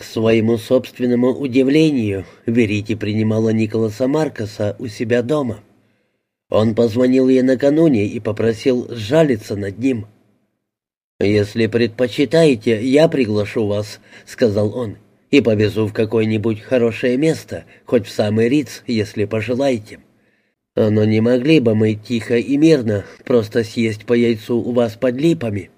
К своему собственному удивлению, Верити принимала Николаса Маркоса у себя дома. Он позвонил ей накануне и попросил сжалиться над ним. «Если предпочитаете, я приглашу вас», — сказал он, — «и повезу в какое-нибудь хорошее место, хоть в самый Риц, если пожелаете. Но не могли бы мы тихо и мирно просто съесть по яйцу у вас под липами?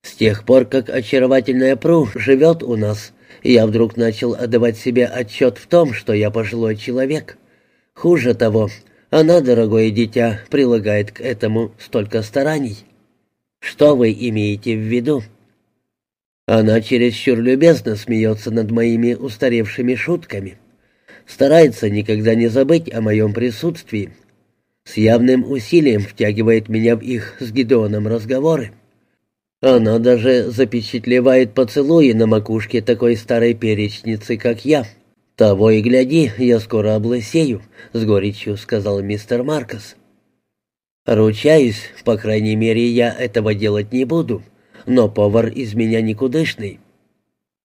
С тех пор, как очаровательная Пру живет у нас, я вдруг начал отдавать себе отчет в том, что я пожилой человек. Хуже того, она, дорогое дитя, прилагает к этому столько стараний». Что вы имеете в виду? Она чересчур любезно смеется над моими устаревшими шутками. Старается никогда не забыть о моем присутствии. С явным усилием втягивает меня в их с Гидеоном разговоры. Она даже запечатлевает поцелуи на макушке такой старой перечницы, как я. «Того и гляди, я скоро облысею», — с горечью сказал мистер Маркос. Ручаюсь, по крайней мере, я этого делать не буду, но повар из меня никудышный.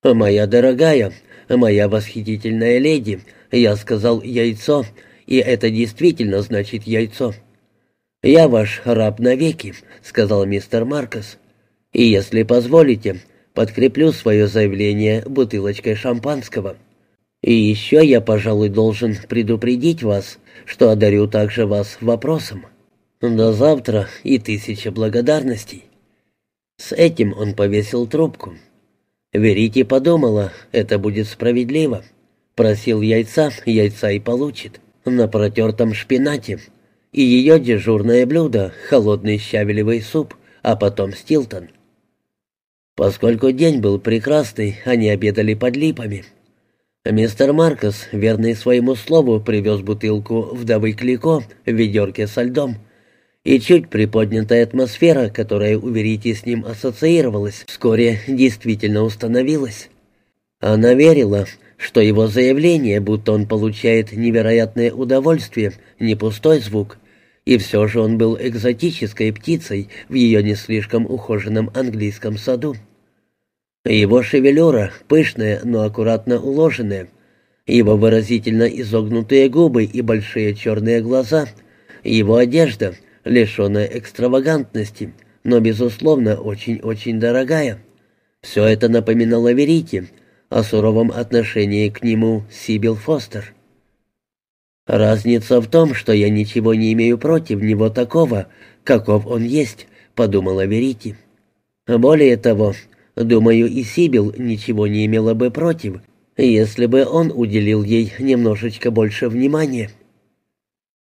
Моя дорогая, моя восхитительная леди, я сказал яйцо, и это действительно значит яйцо. Я ваш раб навеки, сказал мистер Маркос. И если позволите, подкреплю свое заявление бутылочкой шампанского. И еще я, пожалуй, должен предупредить вас, что одарю также вас вопросом. До завтра и тысяча благодарностей. С этим он повесил трубку. Верите подумала, это будет справедливо. Просил яйца, яйца и получит. На протертом шпинате. И ее дежурное блюдо — холодный щавелевый суп, а потом стилтон. Поскольку день был прекрасный, они обедали под липами. Мистер Маркос, верный своему слову, привез бутылку вдовы Клико в ведерке со льдом — и чуть приподнятая атмосфера, которая у с ним ассоциировалась, вскоре действительно установилась. Она верила, что его заявление, будто он получает невероятное удовольствие, не пустой звук, и все же он был экзотической птицей в ее не слишком ухоженном английском саду. Его шевелюра, пышная, но аккуратно уложенная, его выразительно изогнутые губы и большие черные глаза, его одежда — лишенная экстравагантности, но, безусловно, очень-очень дорогая. Все это напоминало Верите о суровом отношении к нему Сибил Фостер. «Разница в том, что я ничего не имею против него такого, каков он есть», — подумала Верити. «Более того, думаю, и Сибил ничего не имела бы против, если бы он уделил ей немножечко больше внимания».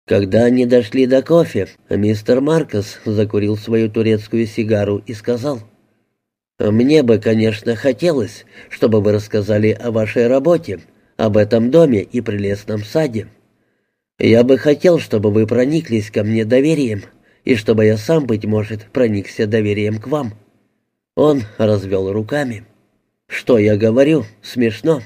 Когда они дошли до кофе, мистер Маркос закурил свою турецкую сигару и сказал, «Мне бы, конечно, хотелось, чтобы вы рассказали о вашей работе, об этом доме и прелестном саде. Я бы хотел, чтобы вы прониклись ко мне доверием, и чтобы я сам, быть может, проникся доверием к вам». Он развел руками. «Что я говорю? Смешно.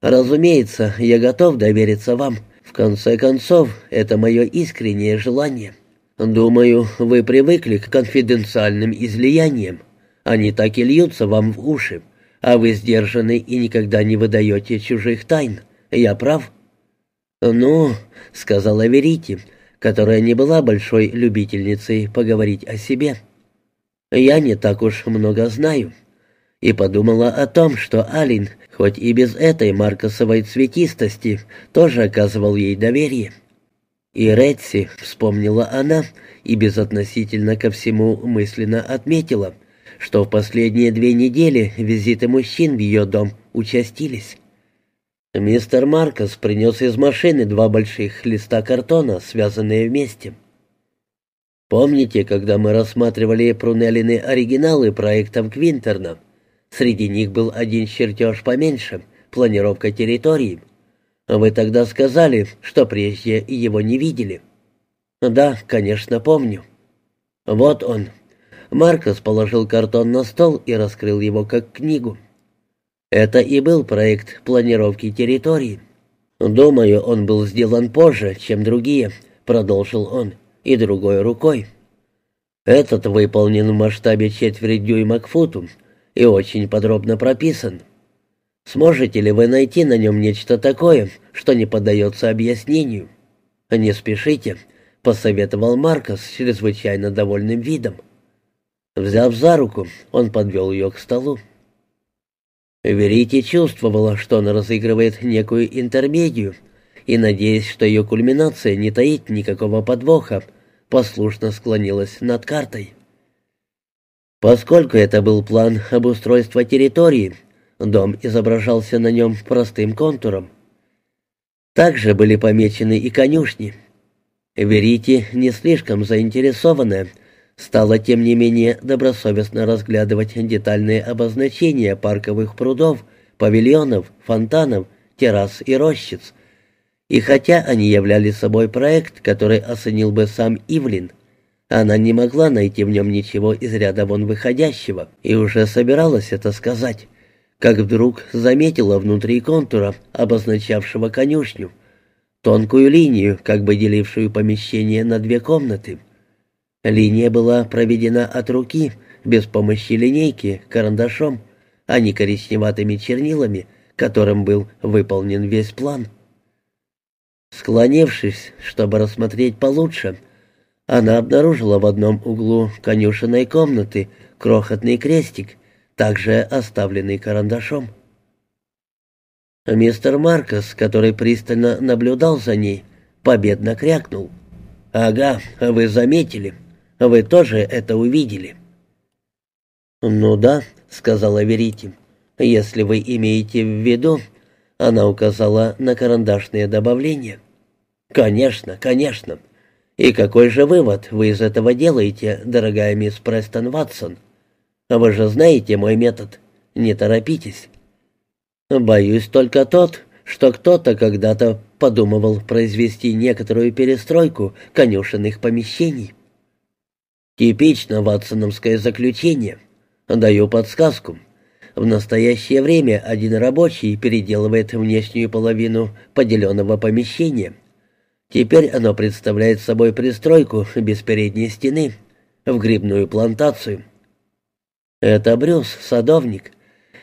Разумеется, я готов довериться вам, в конце концов, это мое искреннее желание. Думаю, вы привыкли к конфиденциальным излияниям. Они так и льются вам в уши, а вы сдержаны и никогда не выдаете чужих тайн. Я прав?» «Ну», — сказала Верити, которая не была большой любительницей поговорить о себе. «Я не так уж много знаю» и подумала о том, что Алин, хоть и без этой маркосовой цветистости, тоже оказывал ей доверие. И Ретси, вспомнила она, и безотносительно ко всему мысленно отметила, что в последние две недели визиты мужчин в ее дом участились. Мистер Маркос принес из машины два больших листа картона, связанные вместе. Помните, когда мы рассматривали Прунеллины оригиналы проектом Квинтерна? Среди них был один чертеж поменьше, планировка территории. Вы тогда сказали, что прежде его не видели. Да, конечно, помню. Вот он. Маркос положил картон на стол и раскрыл его как книгу. Это и был проект планировки территории. Думаю, он был сделан позже, чем другие, продолжил он, и другой рукой. Этот выполнен в масштабе четверть дюйма к футу, и очень подробно прописан. Сможете ли вы найти на нем нечто такое, что не поддается объяснению? Не спешите, посоветовал Маркос с чрезвычайно довольным видом. Взяв за руку, он подвел ее к столу. Верите чувствовала, что он разыгрывает некую интермедию, и, надеясь, что ее кульминация не таит никакого подвоха, послушно склонилась над картой. Поскольку это был план обустройства территории, дом изображался на нем простым контуром. Также были помечены и конюшни. Верите, не слишком заинтересованная, стала тем не менее добросовестно разглядывать детальные обозначения парковых прудов, павильонов, фонтанов, террас и рощиц. И хотя они являли собой проект, который оценил бы сам Ивлин, она не могла найти в нем ничего из ряда вон выходящего и уже собиралась это сказать, как вдруг заметила внутри контура, обозначавшего конюшню, тонкую линию, как бы делившую помещение на две комнаты — Линия была проведена от руки, без помощи линейки, карандашом, а не коричневатыми чернилами, которым был выполнен весь план. Склонившись, чтобы рассмотреть получше, она обнаружила в одном углу конюшенной комнаты крохотный крестик, также оставленный карандашом. Мистер Маркос, который пристально наблюдал за ней, победно крякнул. «Ага, вы заметили. Вы тоже это увидели?» «Ну да», — сказала Верити. «Если вы имеете в виду...» Она указала на карандашные добавления. «Конечно, конечно. И какой же вывод вы из этого делаете, дорогая мисс Престон Ватсон? Вы же знаете мой метод. Не торопитесь». «Боюсь только тот, что кто-то когда-то подумывал произвести некоторую перестройку конюшенных помещений». Типично ватсоновское заключение. Даю подсказку. В настоящее время один рабочий переделывает внешнюю половину поделенного помещения. Теперь оно представляет собой пристройку без передней стены, в грибную плантацию. Это Брюс, садовник.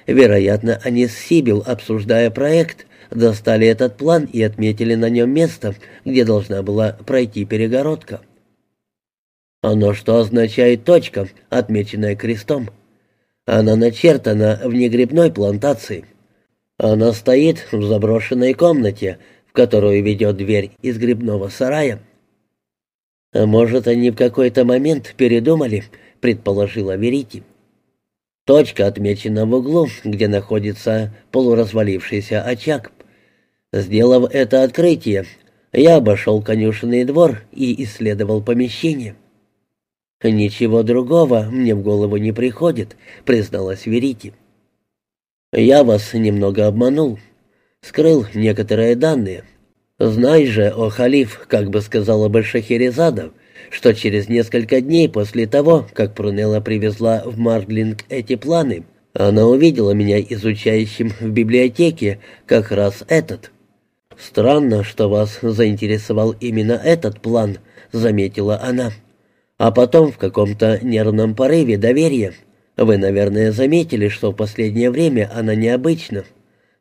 Вероятно, они с Сибил, обсуждая проект, достали этот план и отметили на нем место, где должна была пройти перегородка. Оно что означает точка, отмеченная крестом? Она начертана в негрибной плантации. Она стоит в заброшенной комнате, в которую ведет дверь из грибного сарая. А может, они в какой-то момент передумали, предположила Верити. Точка отмечена в углу, где находится полуразвалившийся очаг. Сделав это открытие, я обошел конюшенный двор и исследовал помещение. «Ничего другого мне в голову не приходит», — призналась Верити. «Я вас немного обманул, скрыл некоторые данные. Знай же, о халиф, как бы сказала бы Шахерезада, что через несколько дней после того, как Прунелла привезла в Мардлинг эти планы, она увидела меня изучающим в библиотеке как раз этот. Странно, что вас заинтересовал именно этот план», — заметила она. А потом в каком-то нервном порыве доверия. Вы, наверное, заметили, что в последнее время она необычна.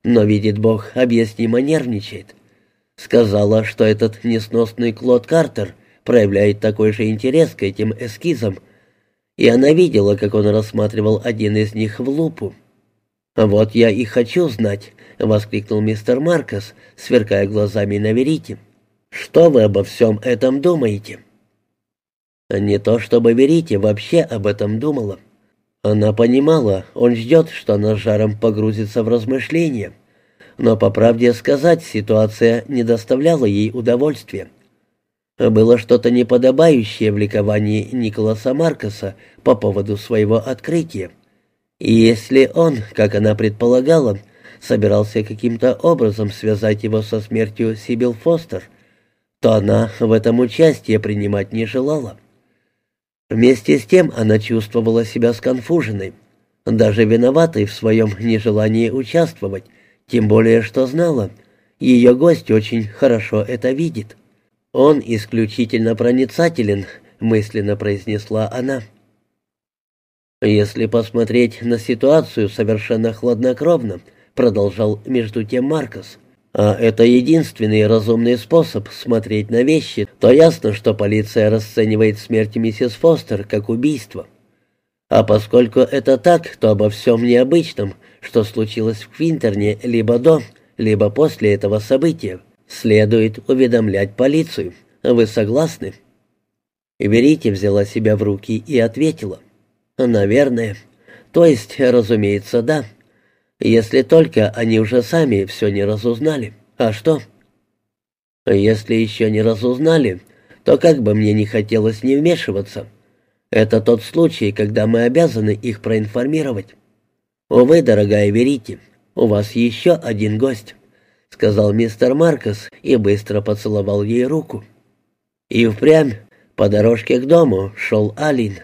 Но, видит Бог, объяснимо нервничает. Сказала, что этот несносный Клод Картер проявляет такой же интерес к этим эскизам, и она видела, как он рассматривал один из них в лупу. «Вот я и хочу знать», — воскликнул мистер Маркос, сверкая глазами на верите. «Что вы обо всем этом думаете?» Не то чтобы Верите вообще об этом думала. Она понимала, он ждет, что она жаром погрузится в размышления. Но, по правде сказать, ситуация не доставляла ей удовольствия. Было что-то неподобающее в ликовании Николаса Маркоса по поводу своего открытия. И если он, как она предполагала, собирался каким-то образом связать его со смертью Сибил Фостер, то она в этом участие принимать не желала. Вместе с тем она чувствовала себя сконфуженной, даже виноватой в своем нежелании участвовать, тем более что знала, ее гость очень хорошо это видит. «Он исключительно проницателен», — мысленно произнесла она. «Если посмотреть на ситуацию совершенно хладнокровно», — продолжал между тем Маркос. «А это единственный разумный способ смотреть на вещи, то ясно, что полиция расценивает смерть миссис Фостер как убийство. А поскольку это так, то обо всем необычном, что случилось в Квинтерне либо до, либо после этого события, следует уведомлять полицию. Вы согласны?» Верите взяла себя в руки и ответила. «Наверное. То есть, разумеется, да. Если только они уже сами все не разузнали. А что?» «Если еще не разузнали, то как бы мне не хотелось не вмешиваться. Это тот случай, когда мы обязаны их проинформировать. Увы, дорогая Верите, у вас еще один гость», — сказал мистер Маркос и быстро поцеловал ей руку. И впрямь по дорожке к дому шел Алин.